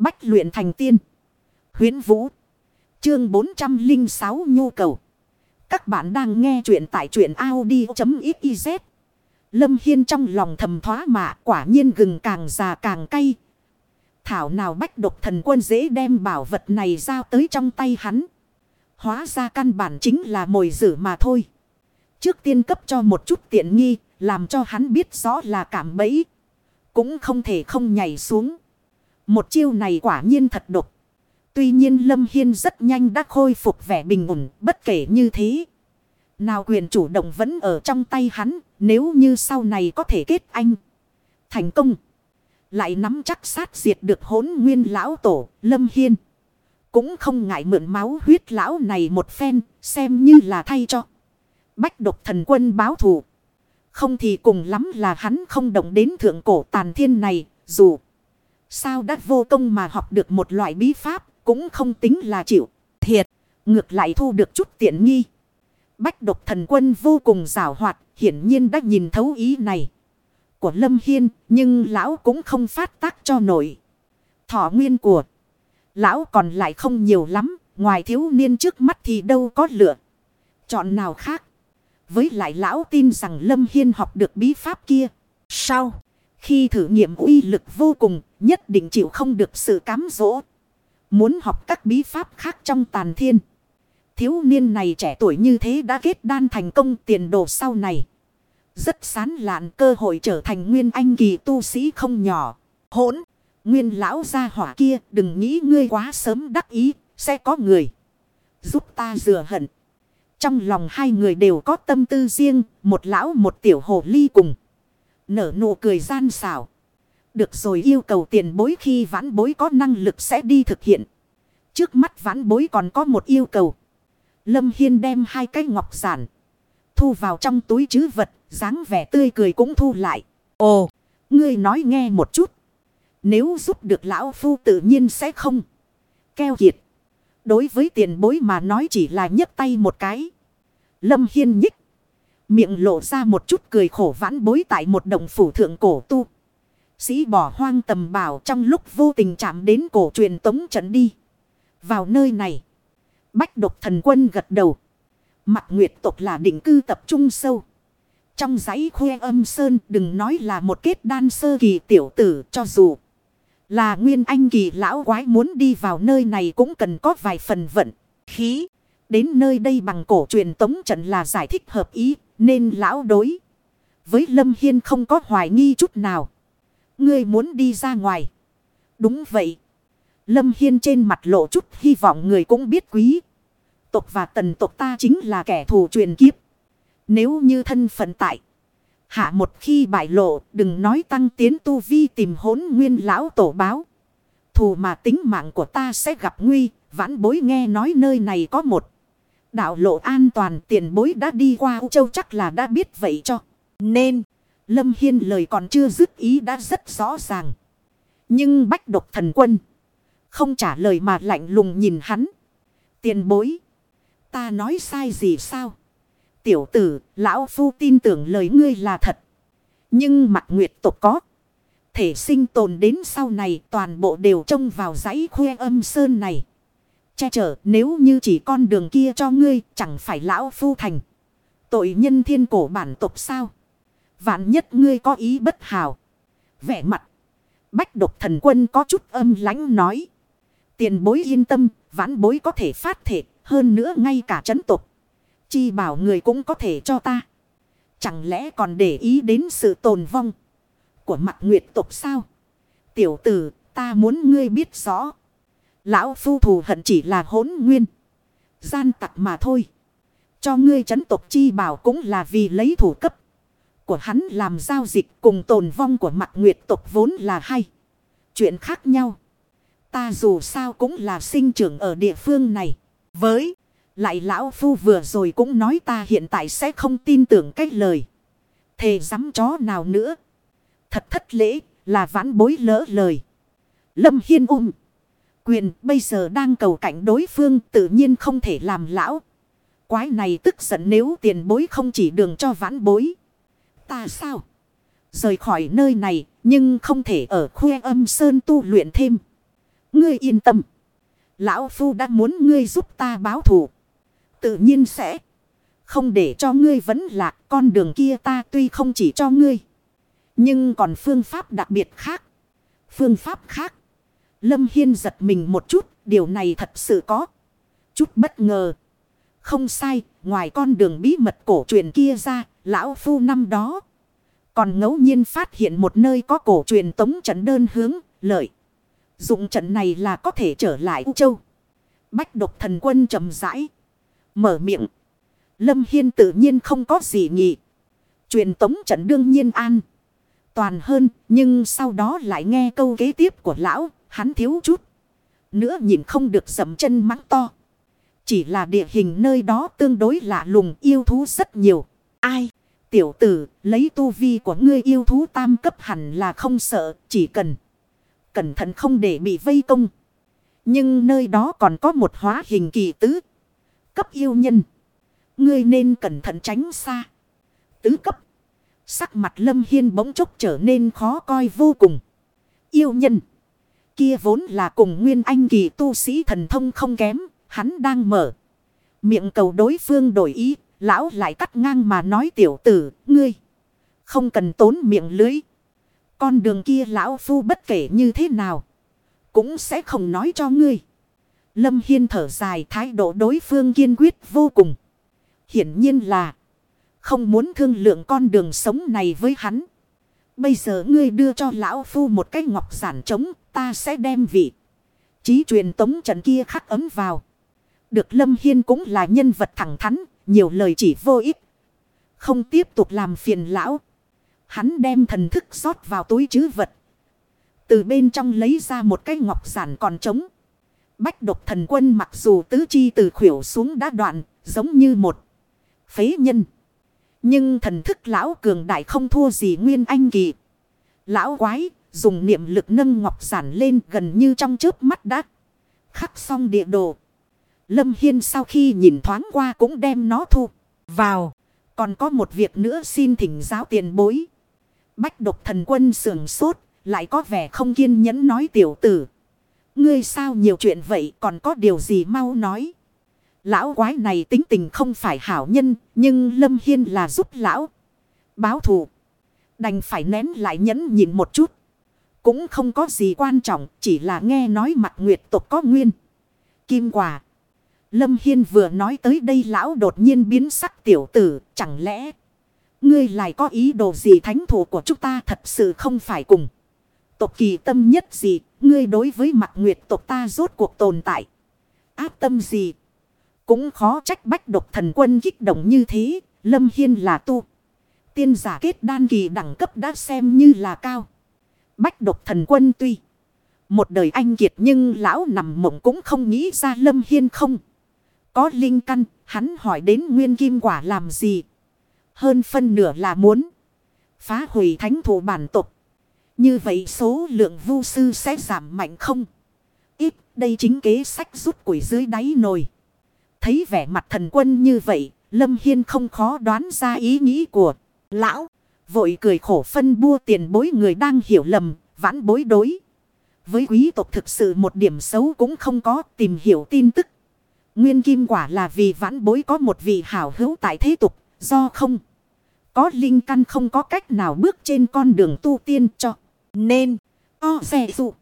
Bách luyện thành tiên. Huyến Vũ. Chương 406 nhu cầu. Các bạn đang nghe truyện tại truyện Audi.xyz. Lâm Hiên trong lòng thầm thoá mạ quả nhiên gừng càng già càng cay. Thảo nào bách độc thần quân dễ đem bảo vật này giao tới trong tay hắn. Hóa ra căn bản chính là mồi dữ mà thôi. Trước tiên cấp cho một chút tiện nghi, làm cho hắn biết rõ là cảm bẫy. Cũng không thể không nhảy xuống. Một chiêu này quả nhiên thật độc. Tuy nhiên Lâm Hiên rất nhanh đã khôi phục vẻ bình ổn, bất kể như thế. Nào quyền chủ động vẫn ở trong tay hắn, nếu như sau này có thể kết anh. Thành công. Lại nắm chắc sát diệt được hốn nguyên lão tổ, Lâm Hiên. Cũng không ngại mượn máu huyết lão này một phen, xem như là thay cho. Bách độc thần quân báo thù. Không thì cùng lắm là hắn không động đến thượng cổ tàn thiên này, dù sao đã vô công mà học được một loại bí pháp, cũng không tính là chịu thiệt, ngược lại thu được chút tiện nghi. Bách độc thần quân vô cùng rào hoạt, hiển nhiên đã nhìn thấu ý này của Lâm Hiên, nhưng lão cũng không phát tác cho nổi. Thọ nguyên của lão còn lại không nhiều lắm, ngoài thiếu niên trước mắt thì đâu có lựa. Chọn nào khác. Với lại lão tin rằng Lâm Hiên học được bí pháp kia. Sau, khi thử nghiệm uy lực vô cùng, nhất định chịu không được sự cám dỗ. Muốn học các bí pháp khác trong tàn thiên. Thiếu niên này trẻ tuổi như thế đã kết đan thành công tiền đồ sau này. Rất sán lạn cơ hội trở thành nguyên anh kỳ tu sĩ không nhỏ. Hỗn, nguyên lão gia hỏa kia đừng nghĩ ngươi quá sớm đắc ý, sẽ có người. Giúp ta rửa hận. Trong lòng hai người đều có tâm tư riêng, một lão một tiểu hồ ly cùng. Nở nụ cười gian xảo. Được rồi yêu cầu tiền bối khi vãn bối có năng lực sẽ đi thực hiện. Trước mắt vãn bối còn có một yêu cầu. Lâm Hiên đem hai cái ngọc giản. Thu vào trong túi chứ vật, dáng vẻ tươi cười cũng thu lại. Ồ, ngươi nói nghe một chút. Nếu giúp được lão phu tự nhiên sẽ không. Keo kiệt. Đối với tiền bối mà nói chỉ là nhấc tay một cái. Lâm Hiên nhích. Miệng lộ ra một chút cười khổ vãn bối tại một đồng phủ thượng cổ tu. Sĩ bỏ hoang tầm bảo trong lúc vô tình chạm đến cổ truyền tống trận đi. Vào nơi này. Bách độc thần quân gật đầu. Mặt nguyệt tộc là định cư tập trung sâu. Trong giấy khuê âm sơn đừng nói là một kết đan sơ kỳ tiểu tử cho dù. Là nguyên anh kỳ lão quái muốn đi vào nơi này cũng cần có vài phần vận, khí. Đến nơi đây bằng cổ truyền tống trận là giải thích hợp ý, nên lão đối. Với Lâm Hiên không có hoài nghi chút nào. Ngươi muốn đi ra ngoài. Đúng vậy. Lâm Hiên trên mặt lộ chút hy vọng người cũng biết quý. Tộc và tần tộc ta chính là kẻ thù truyền kiếp. Nếu như thân phận tại. Hạ một khi bại lộ đừng nói tăng tiến tu vi tìm hốn nguyên lão tổ báo. Thù mà tính mạng của ta sẽ gặp nguy. Vãn bối nghe nói nơi này có một. Đạo lộ an toàn tiền bối đã đi qua U Châu chắc là đã biết vậy cho. Nên, Lâm Hiên lời còn chưa dứt ý đã rất rõ ràng. Nhưng bách độc thần quân. Không trả lời mà lạnh lùng nhìn hắn. Tiền bối. Ta nói sai gì sao? Tiểu tử, lão phu tin tưởng lời ngươi là thật. Nhưng mặt nguyệt tộc có. Thể sinh tồn đến sau này toàn bộ đều trông vào dãy khuê âm sơn này. Che chở nếu như chỉ con đường kia cho ngươi chẳng phải lão phu thành. Tội nhân thiên cổ bản tộc sao? Vạn nhất ngươi có ý bất hào. Vẻ mặt. Bách độc thần quân có chút âm lãnh nói. Tiền bối yên tâm, vãn bối có thể phát thể, hơn nữa ngay cả chấn tục. Chi bảo người cũng có thể cho ta. Chẳng lẽ còn để ý đến sự tồn vong của mặt nguyệt tộc sao? Tiểu tử, ta muốn ngươi biết rõ. Lão phu thù hận chỉ là hỗn nguyên. Gian tặc mà thôi. Cho ngươi chấn tộc chi bảo cũng là vì lấy thủ cấp. Của hắn làm giao dịch cùng tồn vong của mặt nguyệt tộc vốn là hay. Chuyện khác nhau. Ta dù sao cũng là sinh trưởng ở địa phương này. Với lại lão phu vừa rồi cũng nói ta hiện tại sẽ không tin tưởng cái lời. Thề dám chó nào nữa. Thật thất lễ là vãn bối lỡ lời. Lâm Hiên ung. Quyền bây giờ đang cầu cảnh đối phương tự nhiên không thể làm lão. Quái này tức giận nếu tiền bối không chỉ đường cho vãn bối. Ta sao? Rời khỏi nơi này, nhưng không thể ở khuê âm sơn tu luyện thêm. Ngươi yên tâm. Lão Phu đã muốn ngươi giúp ta báo thù. Tự nhiên sẽ. Không để cho ngươi vẫn lạc con đường kia ta tuy không chỉ cho ngươi. Nhưng còn phương pháp đặc biệt khác. Phương pháp khác. Lâm Hiên giật mình một chút. Điều này thật sự có. Chút bất ngờ. Không sai. Ngoài con đường bí mật cổ truyền kia ra. Lão Phu năm đó. Còn ngẫu nhiên phát hiện một nơi có cổ truyền tống trận đơn hướng. Lợi. Dụng trận này là có thể trở lại U Châu. Bách độc thần quân trầm rãi. Mở miệng. Lâm Hiên tự nhiên không có gì nhỉ. Truyền tống trận đương nhiên an. Toàn hơn. Nhưng sau đó lại nghe câu kế tiếp của lão. Hắn thiếu chút. Nữa nhìn không được dậm chân mắng to. Chỉ là địa hình nơi đó tương đối lạ lùng, yêu thú rất nhiều. Ai? Tiểu tử, lấy tu vi của ngươi yêu thú tam cấp hẳn là không sợ, chỉ cần cẩn thận không để bị vây công. Nhưng nơi đó còn có một hóa hình kỳ tứ. Cấp yêu nhân. Ngươi nên cẩn thận tránh xa. Tứ cấp. Sắc mặt lâm hiên bỗng chốc trở nên khó coi vô cùng. Yêu nhân. Kia vốn là cùng nguyên anh kỳ tu sĩ thần thông không kém. Hắn đang mở. Miệng cầu đối phương đổi ý. Lão lại cắt ngang mà nói tiểu tử. Ngươi. Không cần tốn miệng lưới. Con đường kia lão phu bất kể như thế nào. Cũng sẽ không nói cho ngươi. Lâm Hiên thở dài, thái độ đối phương kiên quyết vô cùng. Hiển nhiên là. Không muốn thương lượng con đường sống này với hắn. Bây giờ ngươi đưa cho lão phu một cái ngọc giản trống. Ta sẽ đem vị. Chí truyền tống trận kia khắc ấm vào. Được Lâm Hiên cũng là nhân vật thẳng thắn. Nhiều lời chỉ vô ích. Không tiếp tục làm phiền lão. Hắn đem thần thức rót vào túi chứ vật. Từ bên trong lấy ra một cái ngọc giản còn trống. Bách độc thần quân mặc dù tứ chi từ khuỷu xuống đã đoạn, giống như một phế nhân. Nhưng thần thức lão cường đại không thua gì nguyên anh kỳ. Lão quái, dùng niệm lực nâng ngọc giản lên gần như trong chớp mắt đã. Khắc xong địa đồ. Lâm Hiên sau khi nhìn thoáng qua cũng đem nó thu vào. Còn có một việc nữa xin thỉnh giáo tiền bối. Bách độc thần quân sườn sốt, lại có vẻ không kiên nhẫn nói tiểu tử. Ngươi sao nhiều chuyện vậy còn có điều gì mau nói. Lão quái này tính tình không phải hảo nhân, nhưng Lâm Hiên là giúp lão. Báo thù. Đành phải nén lại nhẫn nhịn một chút. Cũng không có gì quan trọng, chỉ là nghe nói mặt nguyệt tục có nguyên. Kim quả. Lâm Hiên vừa nói tới đây lão đột nhiên biến sắc tiểu tử, chẳng lẽ... Ngươi lại có ý đồ gì thánh thủ của chúng ta thật sự không phải cùng. Tộc kỳ tâm nhất gì, ngươi đối với mặt nguyệt tộc ta rốt cuộc tồn tại. Áp tâm gì? Cũng khó trách bách độc thần quân kích động như thế, Lâm Hiên là tu. Tiên giả kết đan kỳ đẳng cấp đã xem như là cao. Bách độc thần quân tuy một đời anh kiệt nhưng lão nằm mộng cũng không nghĩ ra Lâm Hiên không. Có linh căn, hắn hỏi đến nguyên kim quả làm gì. Hơn phân nửa là muốn phá hủy thánh thủ bản tục. Như vậy số lượng vu sư sẽ giảm mạnh không? Ít, đây chính kế sách rút quỷ dưới đáy nồi. Thấy vẻ mặt thần quân như vậy, Lâm Hiên không khó đoán ra ý nghĩ của lão. Vội cười khổ phân bua tiền bối người đang hiểu lầm, vãn bối đối. Với quý tộc thực sự một điểm xấu cũng không có tìm hiểu tin tức. Nguyên kim quả là vì vãn bối có một vị hảo hữu tại thế tục, do không. Có linh căn không có cách nào bước trên con đường tu tiên cho. Nên, o xe dụ.